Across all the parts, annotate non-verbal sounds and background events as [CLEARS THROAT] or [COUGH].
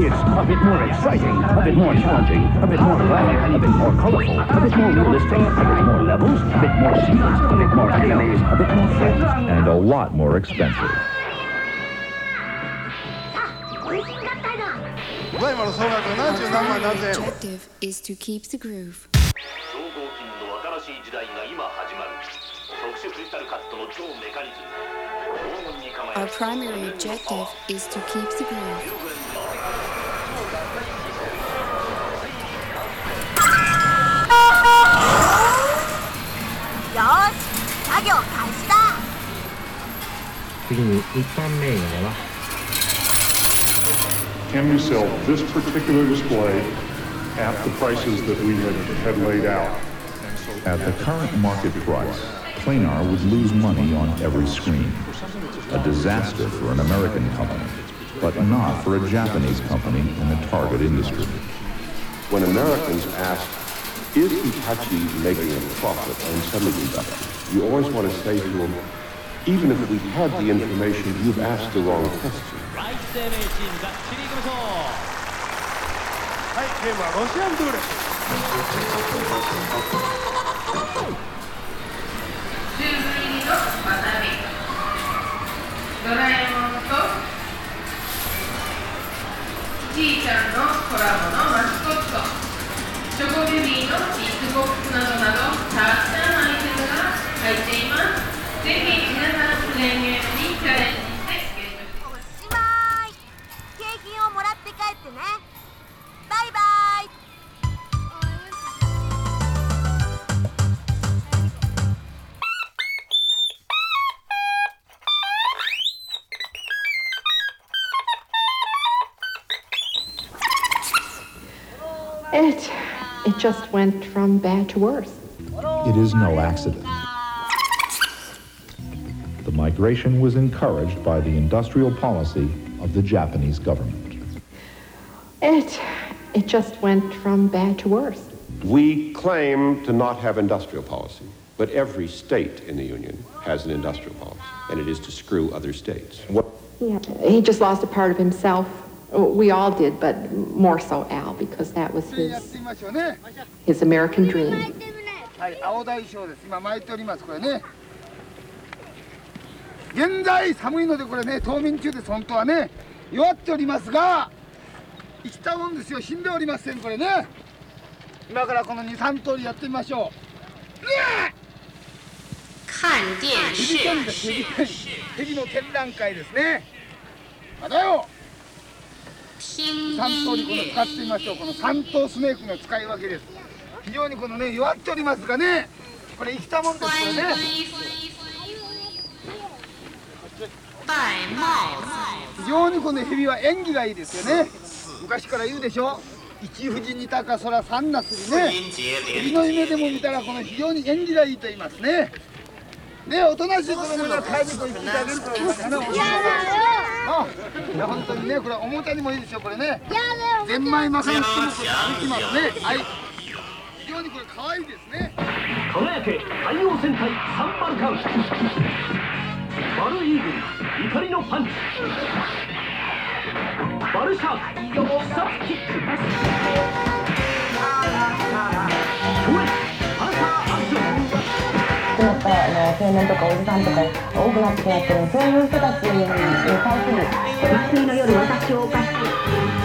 It's a bit more exciting, a bit more challenging, a bit more graphic, a bit more colorful, a bit more realistic, a bit more levels, a bit more sequence, a bit more enemies, a bit more friends. and a lot more expensive. 美味しいんだったなただいまの総額77万何千円 Objective is to keep the groove. 超合金の新しい時代が今始まる特殊クリスタルカットの超メカニズム黄金に輝 Our く primary objective is to keep the groove. よーし作業開始だ次に一般名誉では Can we sell this particular display at the prices that we had, had laid out? At the current market price, Planar would lose money on every screen. A disaster for an American company, but not for a Japanese company in the target industry. When Americans ask, is Hitachi making a profit on semiconductors? You always want to say to them, even if we had the information, you've asked the wrong question. はいゲームはロシアンルーレットドラえもんとちいちゃんのコラボのマスコット チョコベビーのビッグボックスなどなどたくさんのアイテムが入っています。ぜひ皆さんプレミアムにチャレンジしてゲットしておしまい景品をもらって帰ってねバイバイ。It, it just went from bad to worse. It is no accident. The migration was encouraged by the industrial policy of the Japanese government. It, it just went from bad to worse. We claim to not have industrial policy, but every state in the Union has an industrial policy, and it is to screw other states. What Yeah, he just lost a part of himself. We all did, but more so Al, because that was やっ his, てみましょうね his American dream. はい青大将です。今巻いております。これね。現在寒いのでこれね冬眠中です本当はね弱っておりますが生きたもんですよ。死んでおりませんこれね。今からこの23通りやってみましょう。ね看電えヘビ天ですヘビ天ヘビの展覧会ですね。まだよ。听3通りこの使ってみましょう。この三頭スネークの使い分けです。非常にこのね弱っておりますがね。これ生きたもんですこれね。非常にこのヘビは演技がいいですよね。昔から言うでしょ。一富士二鷹空三なすりね。ヘビの夢でも見たらこの非常に演技がいいと言いますねねおとなしい子供が帰りと言ってあげるから今からねおあいや本当にねこれおもちゃにもいいですよこれね。ゼンマイマカにしてもこれ歩きますね。はい。非常にこれ可愛いですね。輝け海洋戦隊サンバルカン。バルイーグル怒りのパンチ。バルシャーク必殺キックやったあの青年とかおじさんとか多くなってきまってるそういう人たちに対するお休みの夜私を犯して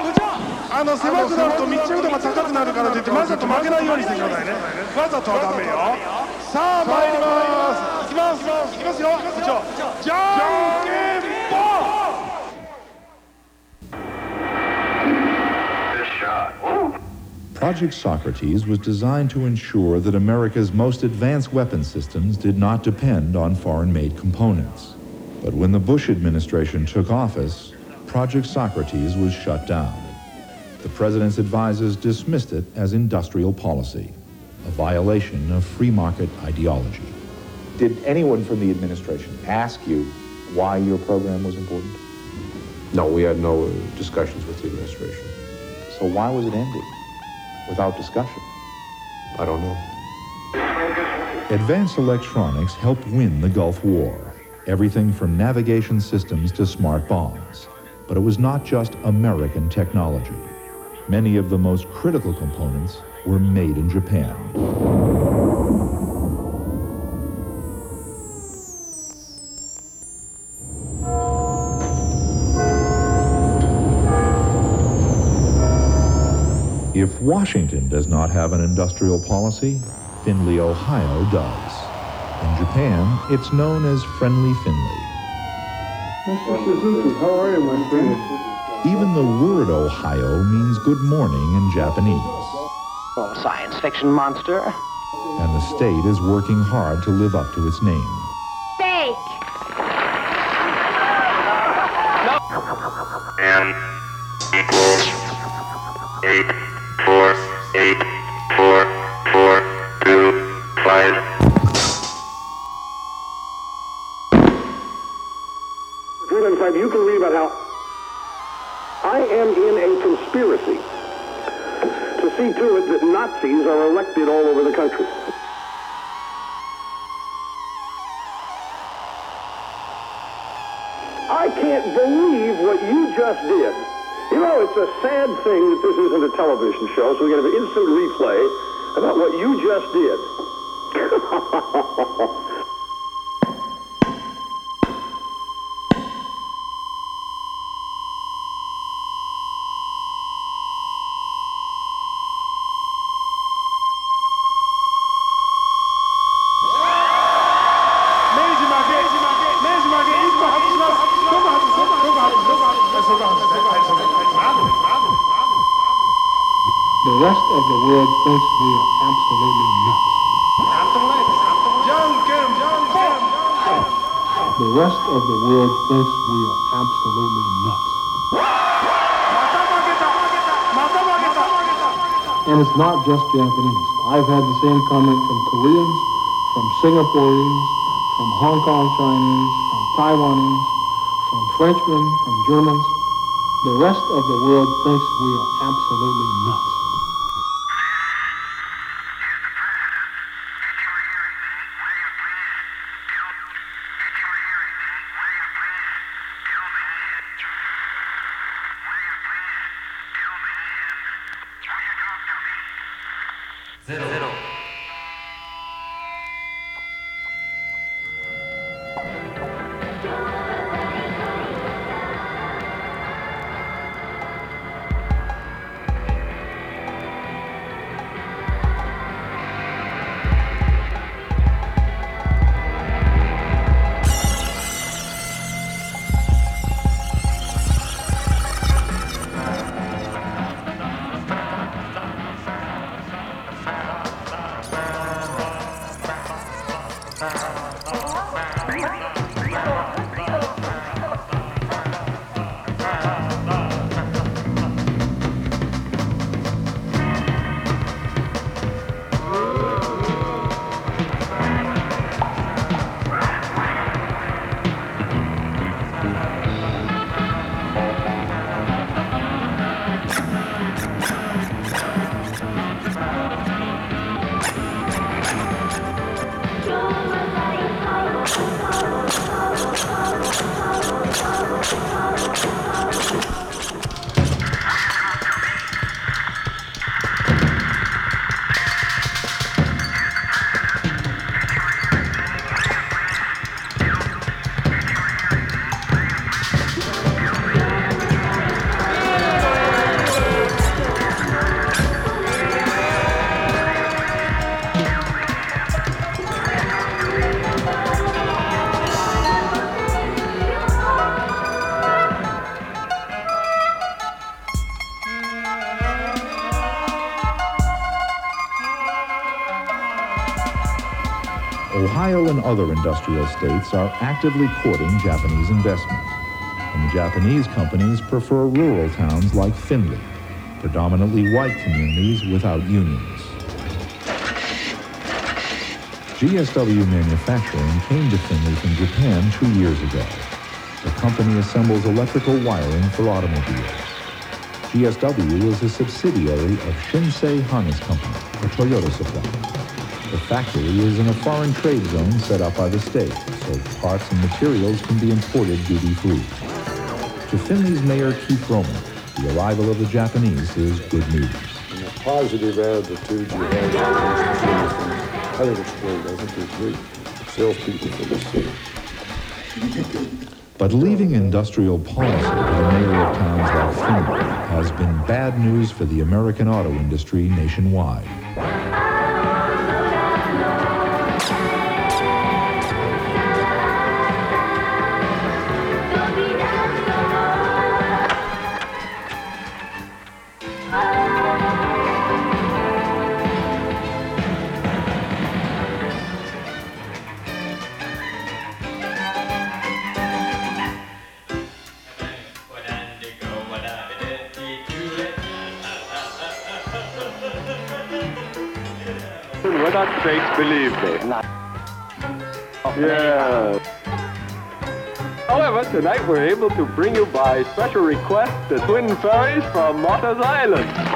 あの狭くなると密着度が高くなるからといってわざと負けないようにしてくださいねわざとはダメよさあ参りますいきますいきますよ部長じゃんけんぽん Project Socrates was designed to ensure that America's most advanced weapon systems did not depend on foreign-made components. But when the Bush administration took office, Project Socrates was shut down. The president's advisors dismissed it as industrial policy, a violation of free market ideology. Did anyone from the administration ask you why your program was important? No, we had no uh, discussions with the administration. So why was it ended without discussion? I don't know. Advanced electronics helped win the Gulf War, everything from navigation systems to smart bombs. But it was not just American technology. Many of the most critical components were made in Japan. If Washington does not have an industrial policy, Findlay, Ohio does. In Japan, it's known as Friendly Finley. Mr. Suzuki, how are you, my friend? Even the word Ohio means good morning in Japanese. Oh, science fiction monster. And the state is working hard to live up to its name. Nazis are elected all over the country. I can't believe what you just did. You know, it's a sad thing that this isn't a television show, so to have an instant replay about what you just did. The rest of thinks we are absolutely nuts. The rest of the world thinks we are absolutely nuts. And it's not just Japanese. I've had the same comment from Koreans, from Singaporeans, from Hong Kong Chinese, from Taiwanese, from Frenchmen, from Germans. The rest of the world thinks we are absolutely nuts. Other industrial states are actively courting Japanese investment, and the Japanese companies prefer rural towns like Findlay, predominantly white communities without unions. GSW Manufacturing came to Findlay from Japan two years ago. The company assembles electrical wiring for automobiles. GSW is a subsidiary of Shinsei Harness Company, a Toyota supplier. The factory is in a foreign trade zone set up by the state, so parts and materials can be imported duty-free. To Findlay's Mayor Keith Roman, the arrival of the Japanese is good news. And the positive attitude you have from other state, I think is great. Salespeople for the city. [LAUGHS] But leaving industrial policy to the mayor of towns like Findlay has been bad news for the American auto industry nationwide. Fakes, believe me. Yeah. However, tonight we're able to bring you by special request the twin ferries from Mothra's Island.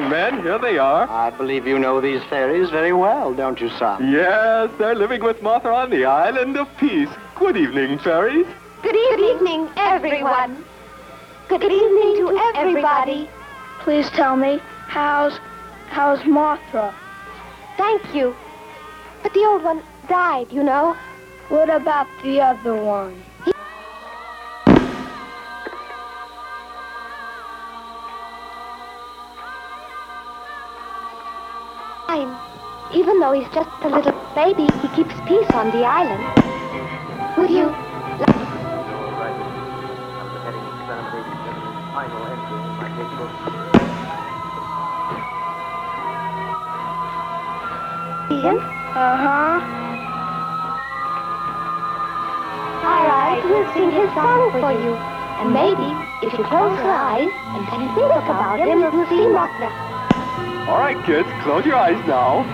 Young men. Here they are. I believe you know these fairies very well, don't you, son? Yes, they're living with Mothra on the island of peace. Good evening, fairies. Good evening, everyone. Good evening to everybody. Please tell me, how's how's Mothra? Thank you. But the old one died, you know. What about the other one? Fine. Even though he's just a little baby, he keeps peace on the island. Would you? Ian? Uh-huh. All right, we'll sing his song for you. And maybe, if you close your eyes and think about him, you'll see Mothra. All right, kids, close your eyes now.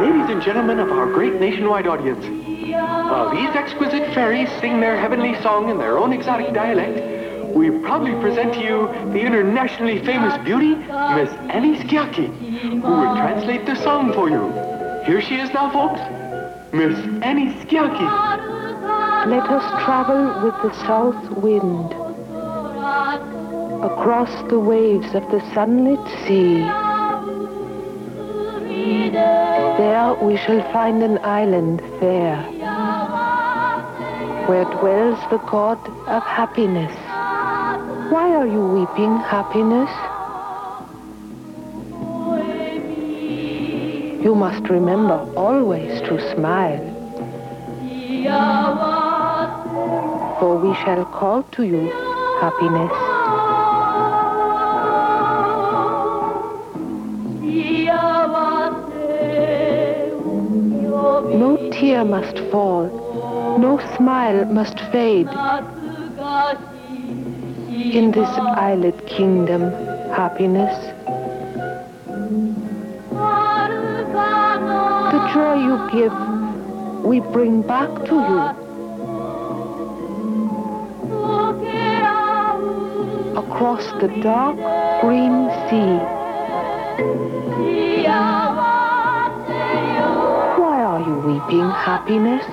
Ladies and gentlemen of our great nationwide audience, while these exquisite fairies sing their heavenly song in their own exotic dialect, we proudly present to you the internationally famous beauty, Miss Annie Skiaki, who will translate the song for you. Here she is now, folks. Miss Annie. Let us travel with the south wind across the waves of the sunlit sea. There we shall find an island fair where dwells the god of happiness. Why are you weeping, happiness? You must remember always to smile. For we shall call to you happiness. No tear must fall, no smile must fade. In this islet kingdom, happiness. You give, we bring back to you. Across the dark green sea. Why are you weeping, happiness?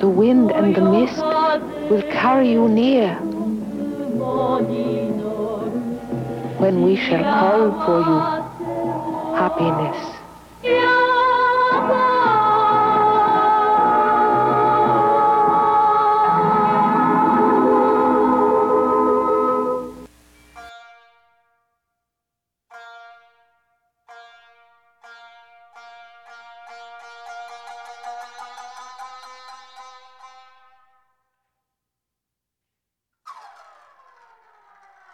The wind and the mist will carry you near. When we shall call for you, happiness.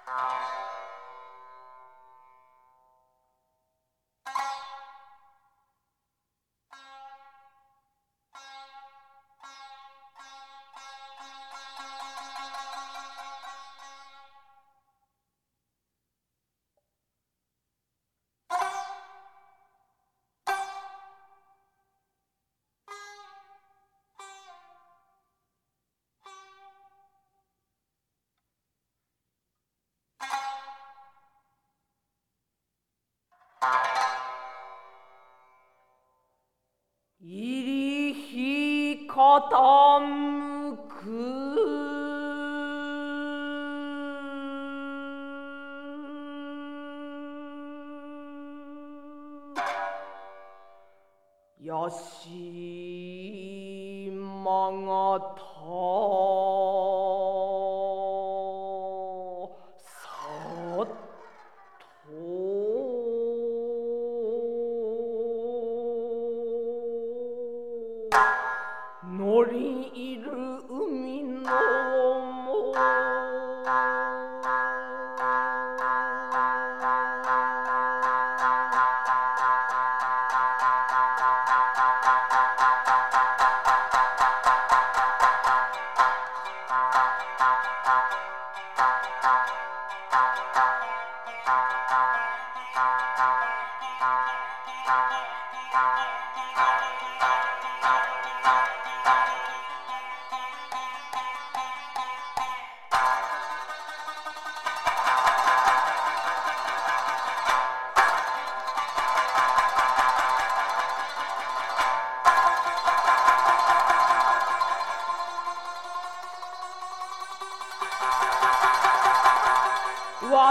入傾く。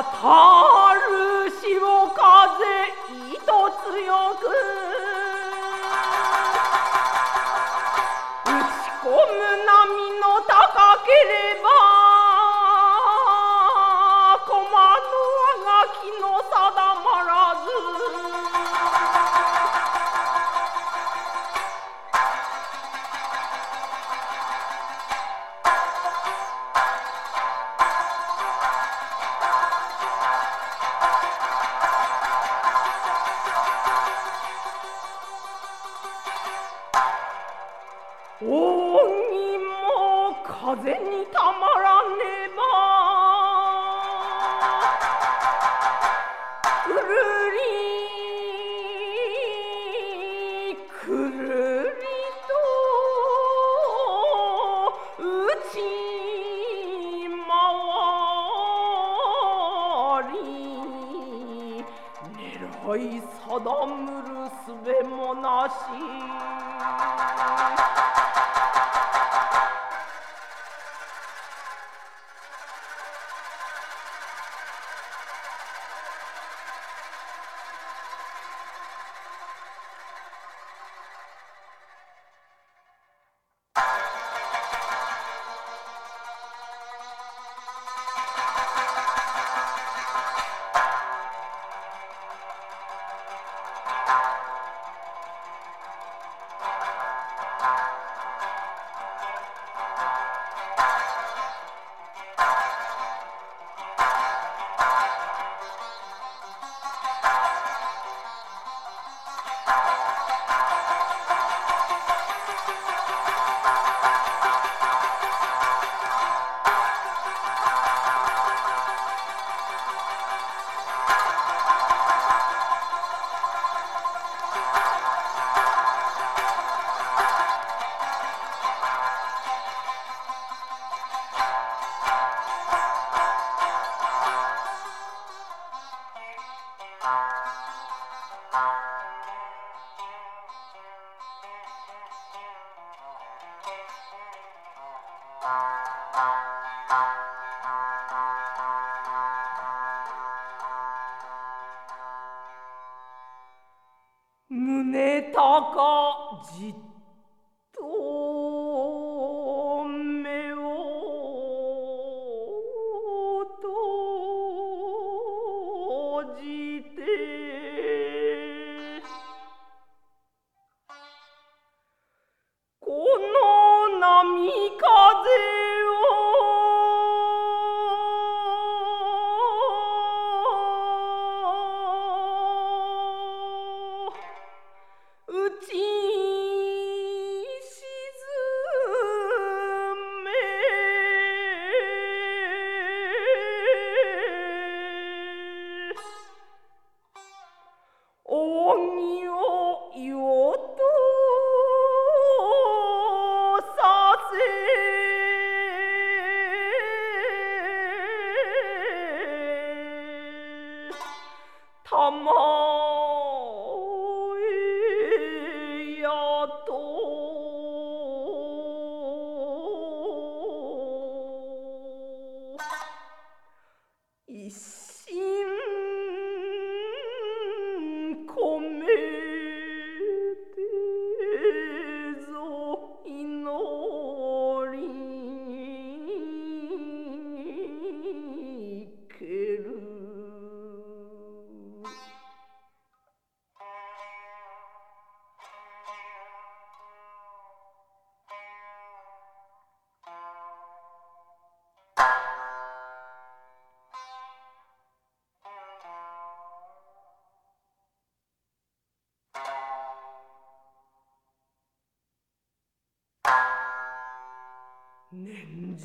他。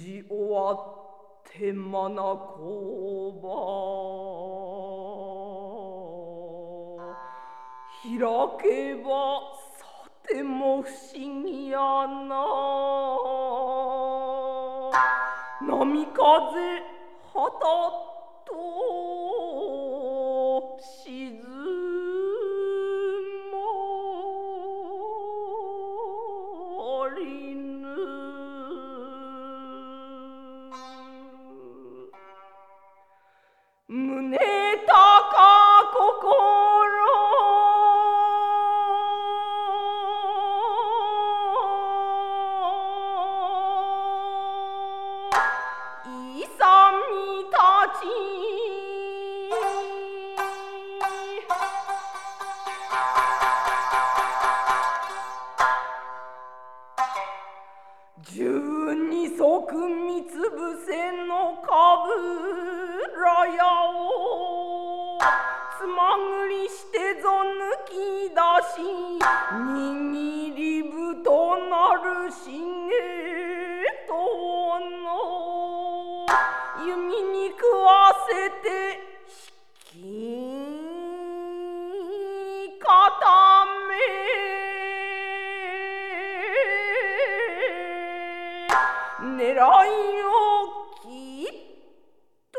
じ終わってまなこば開けばさても不思議やな。波風はた握りぶとなるしげとの。弓に食わせて引き固め。狙いをきっと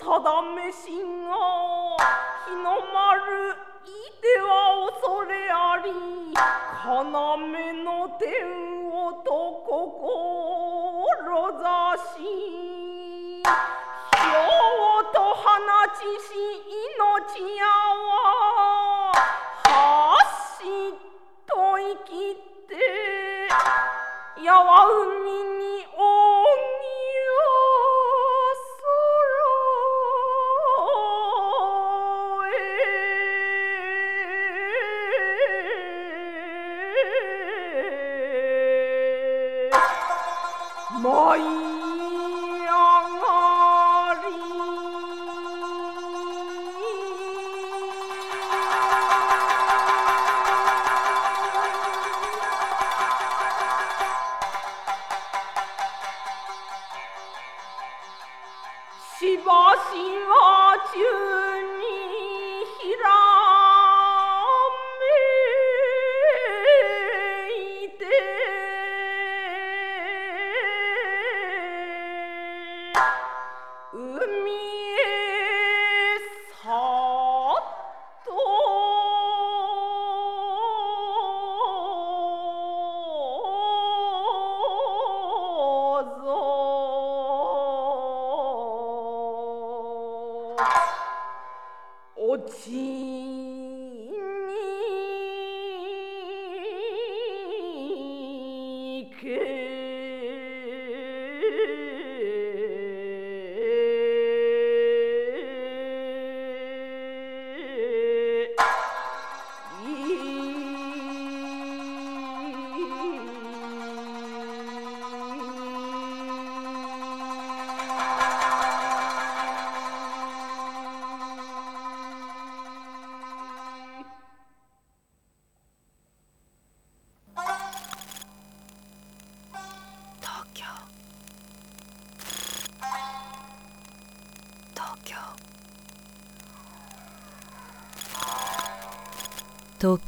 定めしが日の丸。れあり要の天をと志ひょうと放ちし命や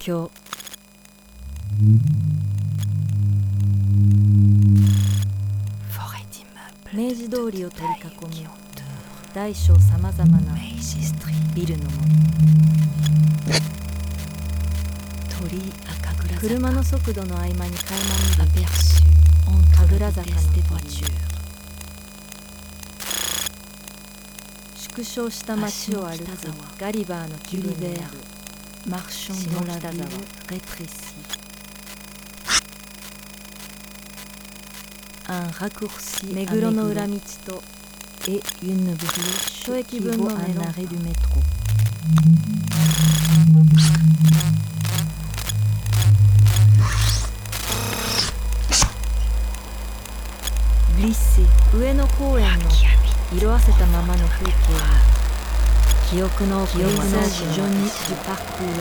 東京明治通りを取り囲む大小さまざまなビルの森鳥居赤倉車の速度の合間に垣間見る。神楽坂の鳥縮小した街を歩くガリバーのキュリベール 下北沢レプレシ Un raccourci 目黒の裏道と et une brioche 一駅分のメロンパン du métro Glisser 上野公園の色あせたままの風景に 記憶の記憶の市場に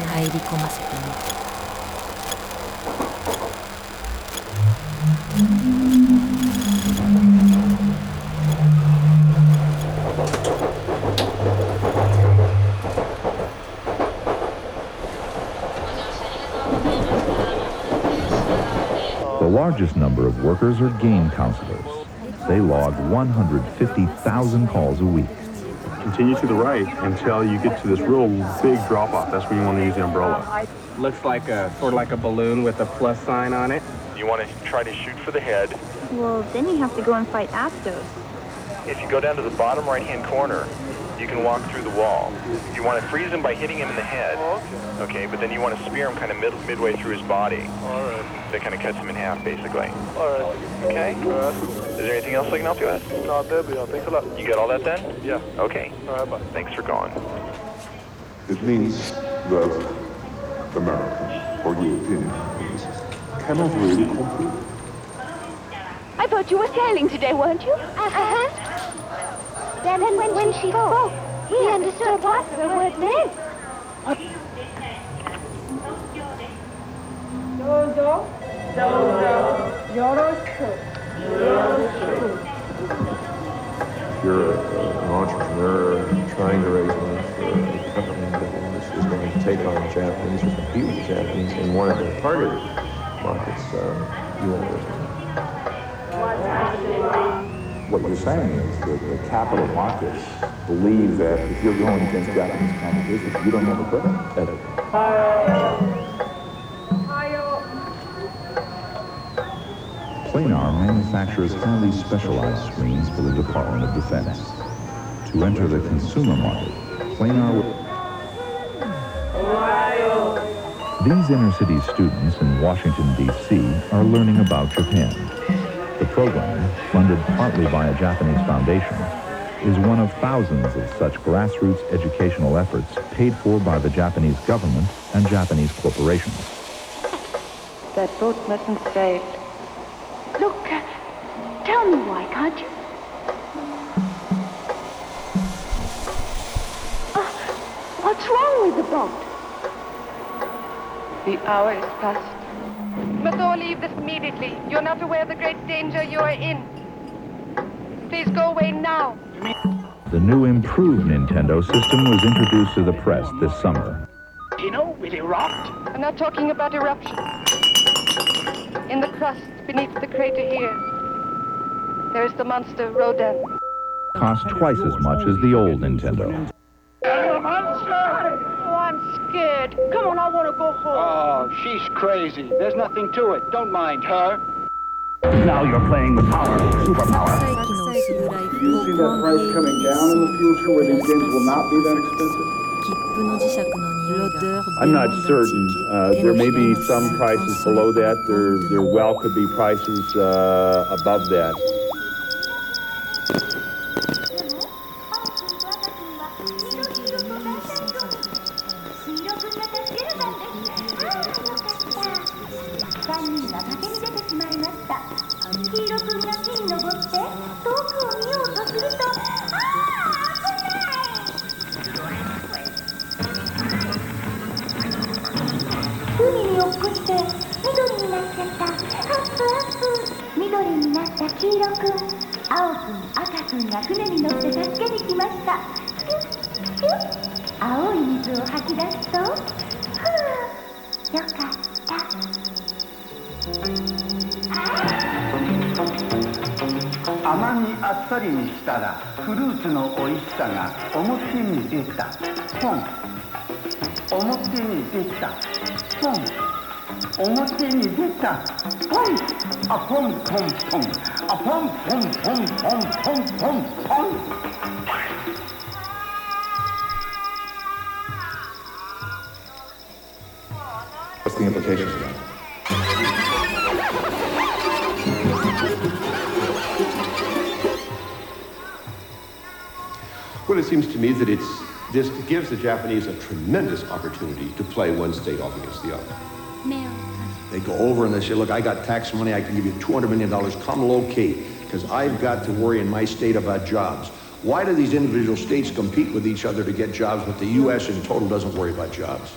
入り込ませてみる The largest number of workers are game counselors. They log 150,000 calls a week. Continue to the right until you get to this real big drop off. That's when you want to use the umbrella. Looks like a sort of like a balloon with a plus sign on it. You want to try to shoot for the head. Well, then you have to go and fight Astos. If you go down to the bottom right-hand corner, you can walk through the wall. You want to freeze him by hitting him in the head. okay. but then you want to spear him kind of mid- midway through his body. All right. That kind of cuts him in half, basically. All right. Okay. All right. Is there anything else I can help you with? No, that'll be all. Thanks a lot. You got all that then? Yeah. Okay. All right, bye. Thanks for calling. It means that America, or European, cannot really compete. I thought you were sailing today, weren't you? Uh-huh. Then when, when she spoke, he understood what the word meant. What? Dozo. Yoroshiku. If you're uh, an entrepreneur trying to raise money for a company that is going to take on the Japanese or compete with the Japanese in one of their target markets, uh, you won't. Uh, what you're saying is that the capital markets believe that if you're going against Japanese competition, you don't have a product. Planar manufactures highly specialized screens for the Department of Defense. To enter the consumer market, Planar will... These inner-city students in Washington, D.C. are learning about Japan. The program, funded partly by a Japanese foundation, is one of thousands of such grassroots educational efforts paid for by the Japanese government and Japanese corporations. That boat mustn't sail. Look, tell me why, can't you? Uh, what's wrong with the boat? The hour is past. You must all leave this immediately. You're not aware of the great danger you are in. Please go away now. The new improved Nintendo system was introduced to the press this summer. You know, will erupt? I'm not talking about eruption. In the crust beneath the crater here, there's the monster Rodan. Cost twice as much as the old Nintendo. Oh, I'm scared. Come on, I want to go home. Oh, she's crazy. There's nothing to it. Don't mind her. Now you're playing with power, superpower. Do you see that price coming down in the future where these games will not be that expensive? I'm not certain. Uh, there may be some prices below that. There, there well could be prices uh, above that. That it's, this gives the Japanese a tremendous opportunity to play one state off against the other. They go over and they say, look, I got tax money, I can give you $200 million, come locate, because I've got to worry in my state about jobs. Why do these individual states compete with each other to get jobs, but the U.S. in total doesn't worry about jobs?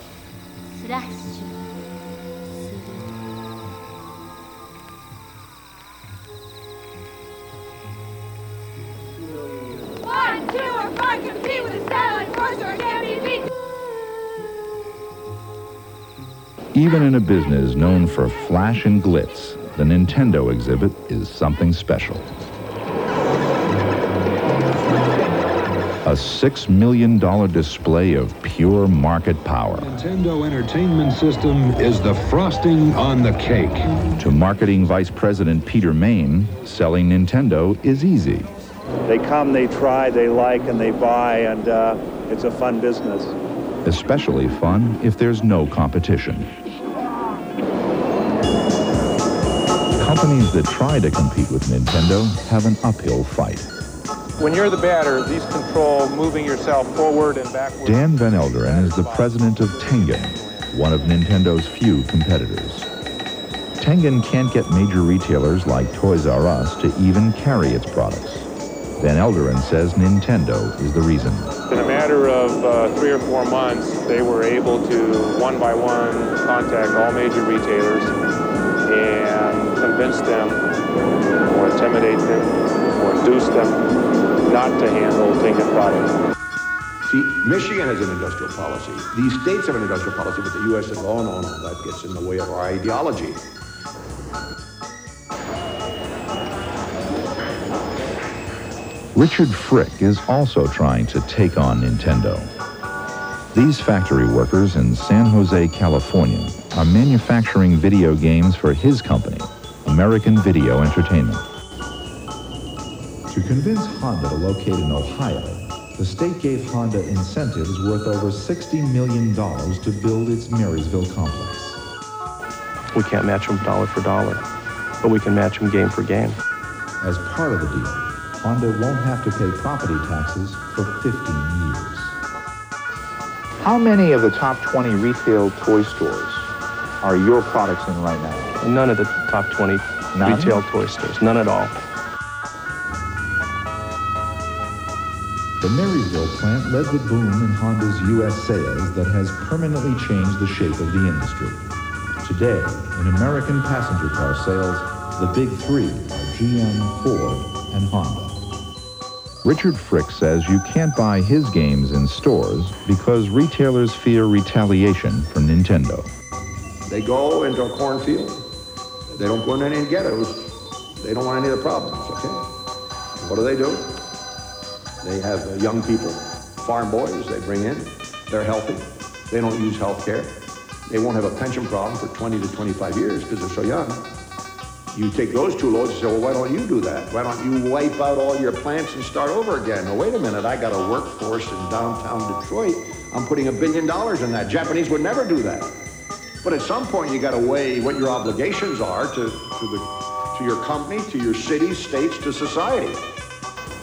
Even in a business known for flash and glitz, the Nintendo exhibit is something special. A $6 million display of pure market power. Nintendo Entertainment System is the frosting on the cake. To marketing vice president Peter Main, selling Nintendo is easy. They come, they try, they like, and they buy, and uh, it's a fun business. Especially fun if there's no competition. Companies that try to compete with Nintendo have an uphill fight. When you're the batter, these control moving yourself forward and backward. Dan Van Elderen is the president of Tengen, one of Nintendo's few competitors. Tengen can't get major retailers like Toys R Us to even carry its products. Van Elderen says Nintendo is the reason. In a matter of uh, three or four months, they were able to, one by one, contact all major retailers and convince them or intimidate them or induce them not to handle Tengen products. See, Michigan has an industrial policy. These states have an industrial policy, but the U.S. says, oh, no, no, that gets in the way of our ideology. Richard Frick is also trying to take on Nintendo. These factory workers in San Jose, California, are manufacturing video games for his company, American Video Entertainment. To convince Honda to locate in Ohio, the state gave Honda incentives worth over $60 million to build its Marysville complex. We can't match them dollar for dollar, but we can match them game for game. As part of the deal, Honda won't have to pay property taxes for 15 years. How many of the top 20 retail toy stores are your products in right now? None of the top 20 None? retail toy stores, none at all. The Marysville plant led the boom in Honda's U.S. sales that has permanently changed the shape of the industry. Today, in American passenger car sales, the big three are GM, Ford, and Honda. Richard Frick says you can't buy his games in stores because retailers fear retaliation from Nintendo. They go into a cornfield. They don't go into any ghettos. They don't want any of the problems, okay? What do they do? They have young people, farm boys, they bring in. They're healthy. They don't use health care. They won't have a pension problem for 20 to 25 years because they're so young. You take those two loads and say, well, why don't you do that? Why don't you wipe out all your plants and start over again? Well, wait a minute, I got a workforce in downtown Detroit. I'm putting a billion dollars in that. Japanese would never do that. But at some point, you got to weigh what your obligations are to, to, the, to your company, to your cities, states, to society.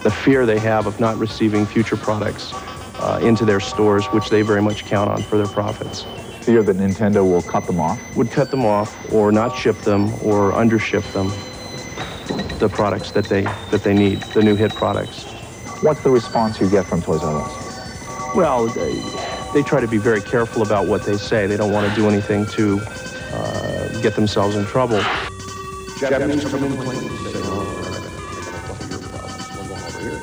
The fear they have of not receiving future products uh, into their stores, which they very much count on for their profits. Fear that Nintendo will cut them off? Would cut them off or not ship them or undership them the products that they, that they need, the new hit products. What's the response you get from Toys R Us? Well, they, they try to be very careful about what they say. They don't want to do anything to uh, get themselves in trouble. Japanese come in clean. Say, your problems. We're going over here.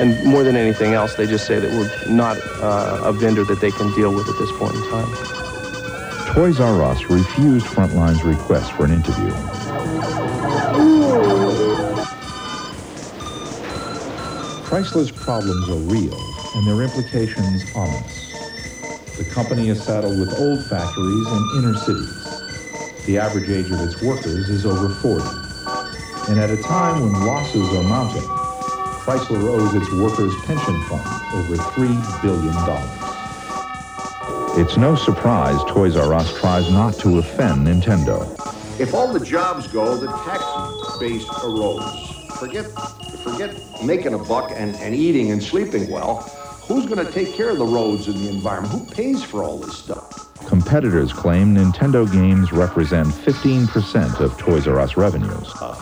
And more than anything else, they just say that we're not uh, a vendor that they can deal with at this point in time. Toys R Us refused Frontline's request for an interview. Chrysler's problems are real and their implications ominous. The company is saddled with old factories in inner cities. The average age of its workers is over 40. And at a time when losses are mounting, Chrysler owes its workers' pension fund over $3 billion. It's no surprise Toys R Us tries not to offend Nintendo. If all the jobs go, the tax base erodes. Forget, forget making a buck and, and eating and sleeping well. Who's going to take care of the roads and the environment? Who pays for all this stuff? Competitors claim Nintendo games represent 15% of Toys R Us revenues. Uh,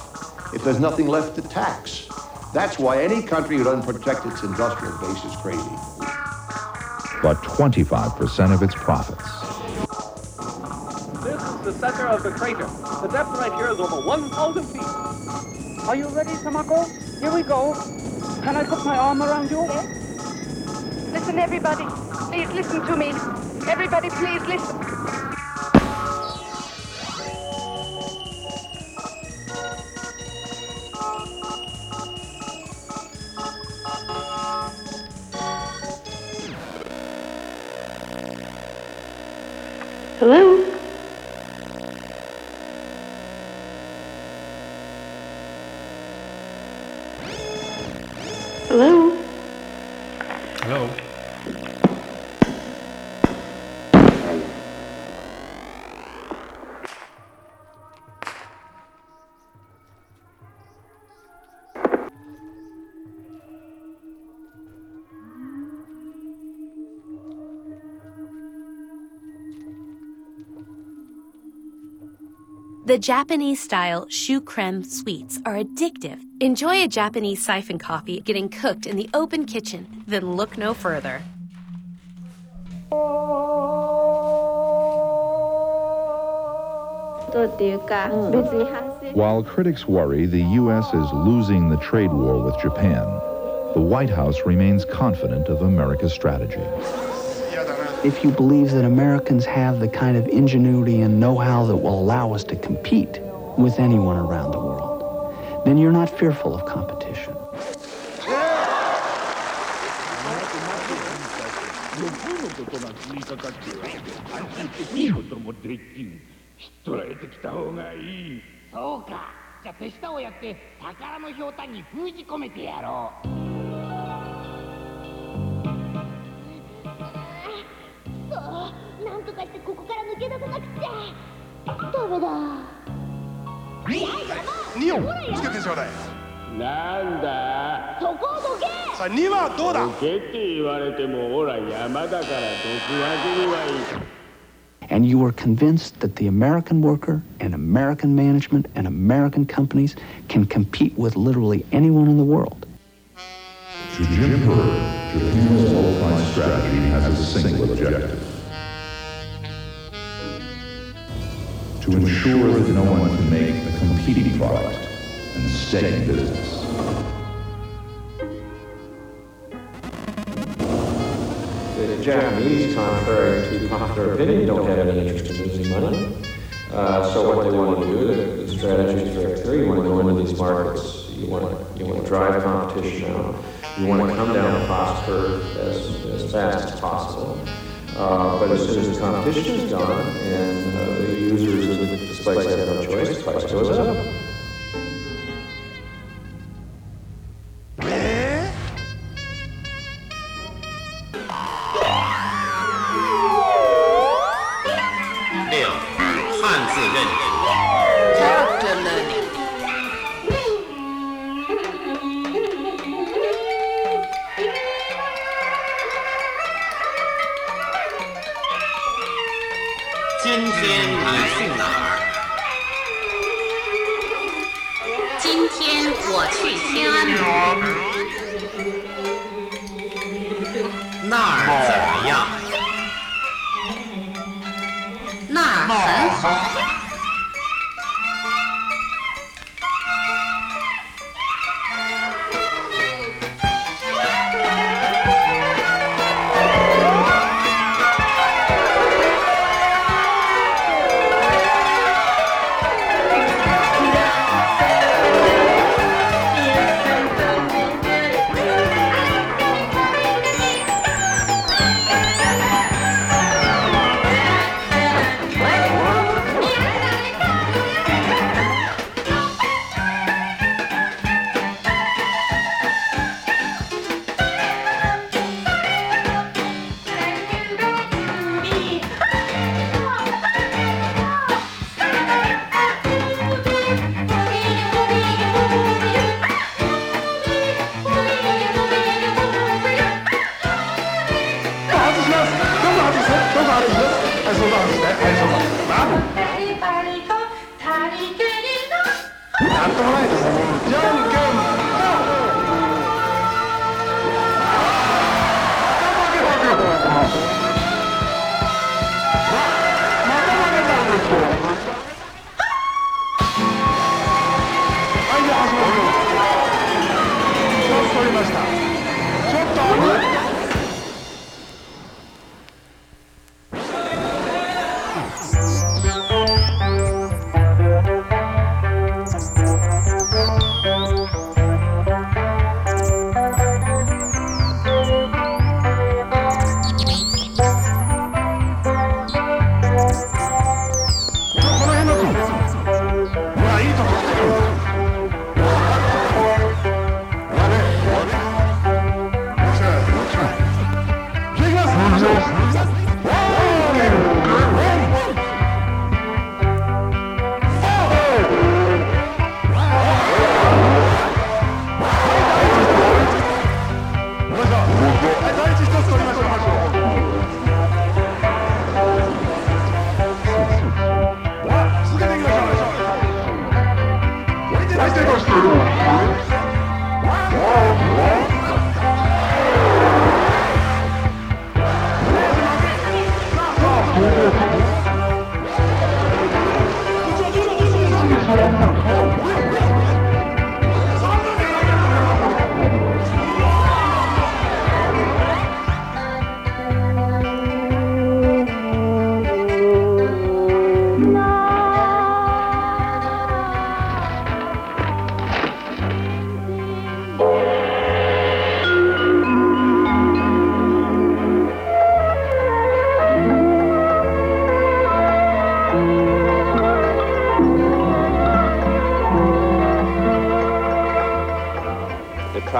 if there's nothing left to tax. That's why any country who doesn't protect its industrial base is crazy. But 25% of its profits. This is the center of the crater. The depth right here is over 1,000 feet. Are you ready, Tamako? Here we go. Can I put my arm around you? Listen, everybody. Please listen to me. Everybody, please listen. Hello? The Japanese style shoe creme sweets are addictive. Enjoy a Japanese siphon coffee getting cooked in the open kitchen, then look no further. Mm. While critics worry the U.S. is losing the trade war with Japan, the White House remains confident of America's strategy. If you believe that Americans have the kind of ingenuity and know-how that will allow us to compete with anyone around the world, then you're not fearful of competition. [LAUGHS] そ2をつけてちょうだいなんだそこをどけさあ2はどうだどけって言われてもほら山だからどくわけにはいい And you are convinced that the American worker and American management and American companies can compete with literally anyone in the world. To Jim Hurd, Japan's low price strategy has a single objective. To ensure that no one can make a competing product and stay in business. The Japanese, contrary to popular opinion, don't have any interest in losing money. Uh, so what they want to do, the, strategy is very clear. You want to go into these markets. You want to, you want to drive competition out. You want to come down the cost curve as, as fast as possible. Uh, but as soon as the competition is gone and uh, the users of the displays have no choice, the price goes up.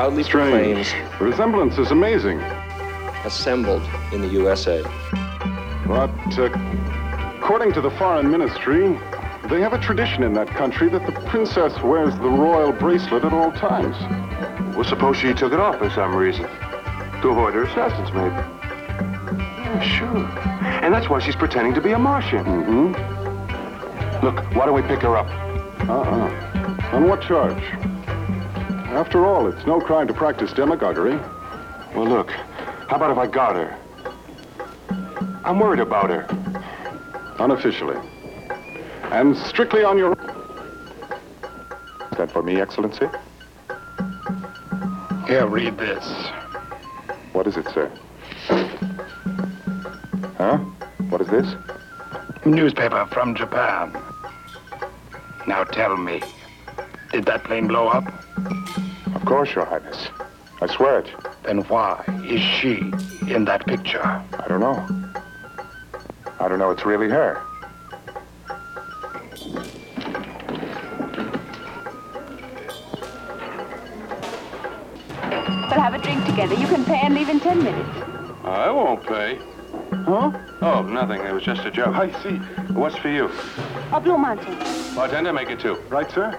Proudly Strange. proclaims The resemblance is amazing. assembled in the USA. But uh, according to the foreign ministry, they have a tradition in that country that the princess wears the royal bracelet at all times. Well, suppose she took it off for some reason. To avoid her assassins, maybe. Yeah, sure. And that's why she's pretending to be a Martian. Mm-hmm. Look, why don't we pick her up? Uh-uh. On what charge? After all, it's no crime to practice demagoguery. Well, look, how about if I got her? I'm worried about her. Unofficially. And strictly on your... Sent for me, Excellency? Here, read this. What is it sir? Huh? What is this? Newspaper from Japan. Now tell me, did that plane blow up? Of course, Your Highness. I swear it. Then why is she in that picture? I don't know. I don't know it's really her. We'll have a drink together. You can pay and leave in ten minutes. I won't pay. Huh? Oh, nothing. It was just a joke. I see. What's for you? A Blue Mountain. Bartender, make it two. Right, sir?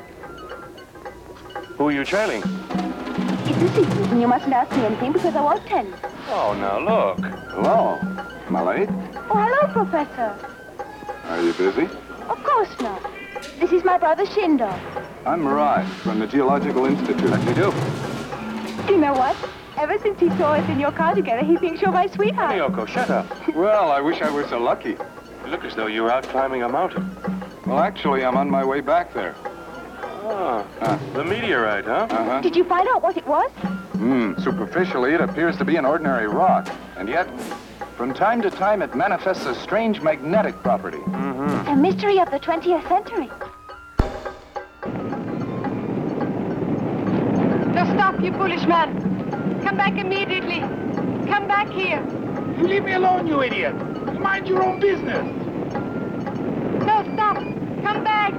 Who are you trailing? It's a secret, and you mustn't ask me anything because I won't tell you. Oh, now look. Hello. Am I late? Oh, hello, Professor. Are you busy? Of course not. This is my brother Shindo. I'm Murai from the Geological Institute. How do you do? You know what? Ever since he saw us in your car together, he thinks you're my sweetheart. Miyoko, shut up. [LAUGHS] well, I wish I were so lucky. You look as though you were out climbing a mountain. Well, actually, I'm on my way back there. Ah, the meteorite, huh? Uh-huh. Did you find out what it was? Hmm, superficially, it appears to be an ordinary rock. And yet, from time to time, it manifests a strange magnetic property. Mm-hmm. A mystery of the 20th century. No, stop, you foolish man. Come back immediately. Come back here. You leave me alone, you idiot. Mind your own business. No, stop. Come back.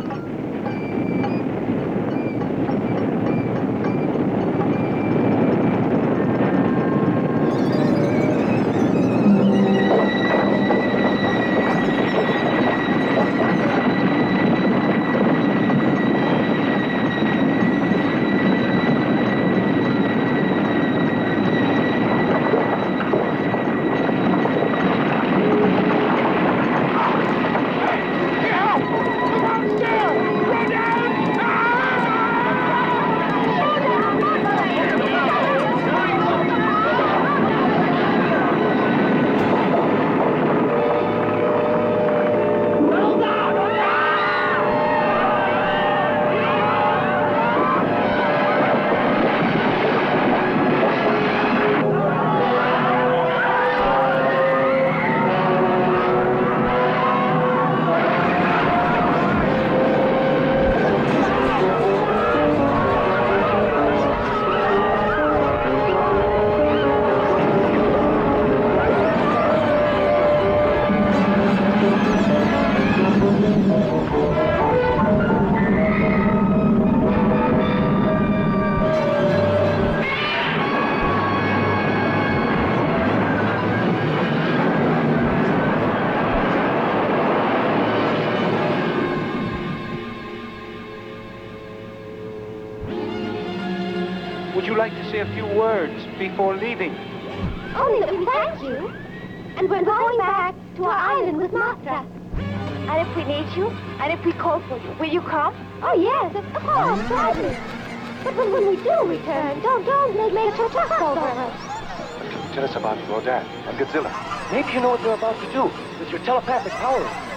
Telepathic powers.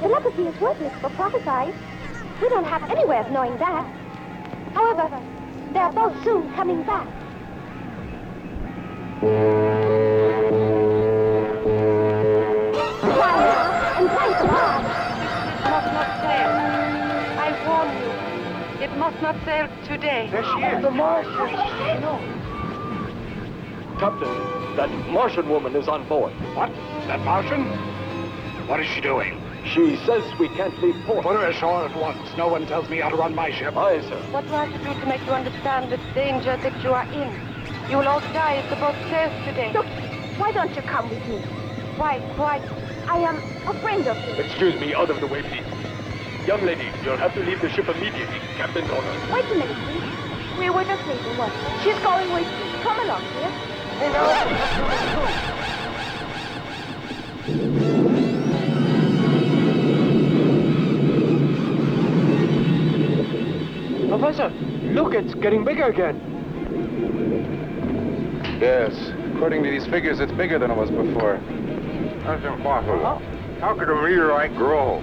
Telepathy is worthless for prophesying. We don't have any way of knowing that. However, they're both soon coming back. Well, and thank God. Must not sail. I warn you. It must not sail today. There she is. The Martian. No. Captain, that Martian woman is on board. What? That Martian? What is she doing? She says we can't leave port. Put her ashore at once. No one tells me how to run my ship. Aye, sir. What do I have to do to make you understand the danger that you are in? You will all die if the boat sails today. Look, why don't you come with me? Why? Why? I am a friend of yours. Excuse me, out of the way, please. Young lady, you'll have to leave the ship immediately. Captain's orders. Wait a minute, please. We were just leaving one. She's going with me. Come along, dear. Professor, look, it's getting bigger again. Yes. According to these figures, it's bigger than it was before. That's impossible. How could a meteorite grow?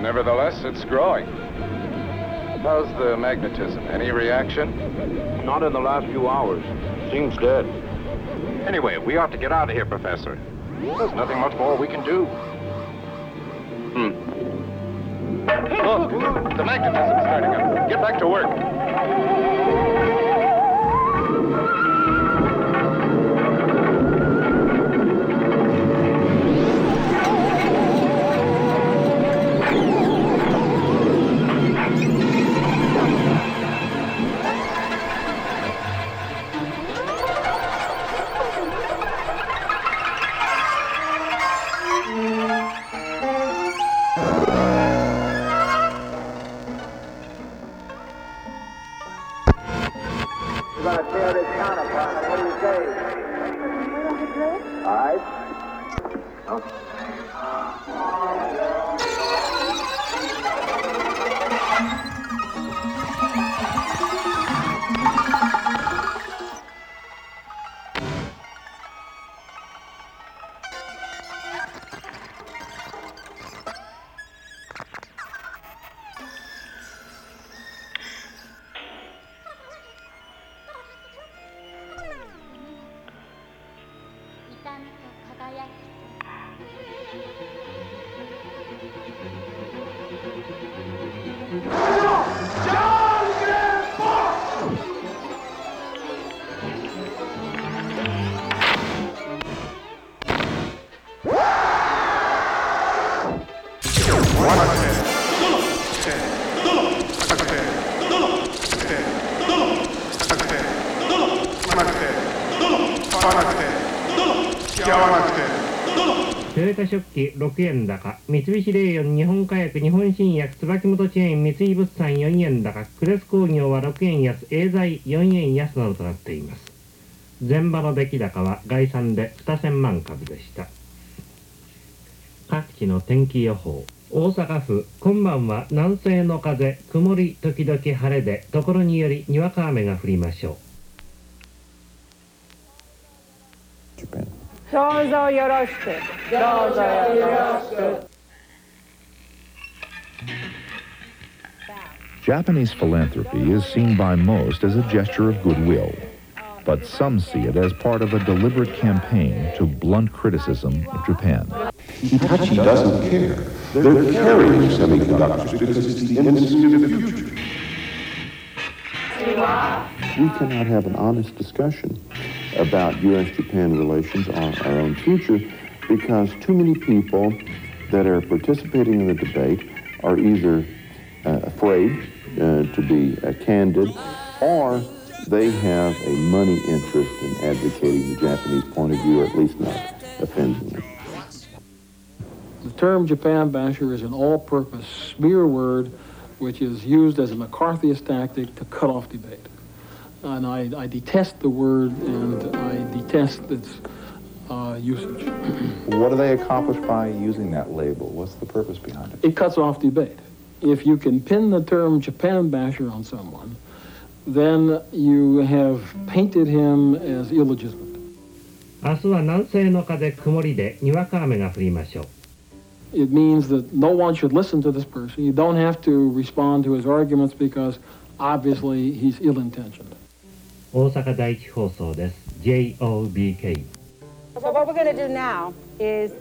Nevertheless, it's growing. How's the magnetism? Any reaction? Not in the last few hours. Seems dead. Anyway, we ought to get out of here, Professor. There's nothing much more we can do. Hmm. Look, the magnetism's starting up. Get back to work. トヨタ食器6円高三菱レーヨン日本火薬日本新薬椿本チェーン三井物産4円高クレス工業は6円安エーザイ4円安などとなっています。前場の出来高は概算で2000万株でした。各地の天気予報。大阪府今晩は南西の風曇り時々晴れでところによりにわか雨が降りましょう。Co za jaraške? Co? Japanese philanthropy is seen by most as a gesture of goodwill, but some see it as part of a deliberate campaign to blunt criticism of Japan. Hitachi doesn't care. They're carrying semiconductors because it's the industry of the future. We cannot have an honest discussion about U.S.-Japan relations on our own future because too many people that are participating in the debate are either uh, afraid uh, to be uh, candid or they have a money interest in advocating the Japanese point of view or at least not offending them. The term Japan basher is an all-purpose smear word which is used as a McCarthyist tactic to cut off debate And I, I detest the word and I detest its uh, usage. [CLEARS THROAT] What do they accomplish by using that label? What's the purpose behind it? It cuts off debate. If you can pin the term Japan basher on someone, then you have painted him as illegitimate. 明日は南西の風曇りでにわか雨が降りましょう It means that no one should listen to this person. You don't have to respond to his arguments because obviously he's ill-intentioned. 大阪第一放送です JOBK So what we're going to do now is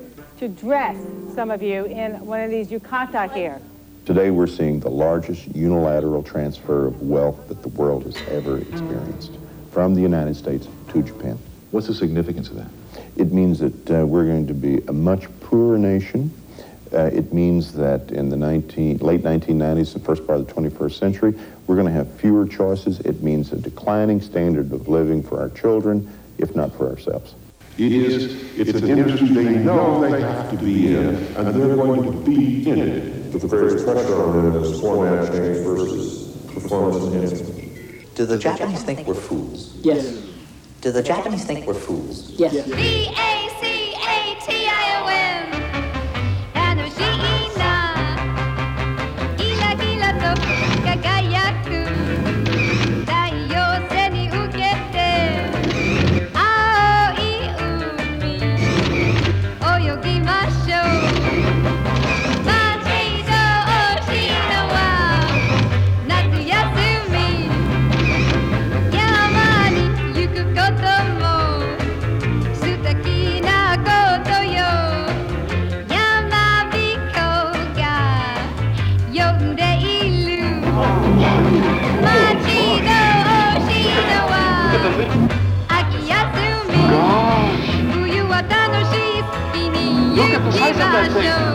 to dress some of you in one of these yukata here. Today we're seeing the largest unilateral transfer of wealth that the world has ever experienced from the United States to Japan. What's the significance of that? It means that uh, we're going to be a much poorer nation. uh, it means that in the 19, late 1990s and first part of the 21st century, we're going to have fewer choices. It means a declining standard of living for our children, if not for ourselves. It is, it's an industry they know they have to be in, and they're going to be in it. With the various pressure on them as format change versus performance enhancement. Do the Japanese think we're fools? Yes. Do the Japanese think we're fools? Yes. B-A-C-A-T-I-O-N show.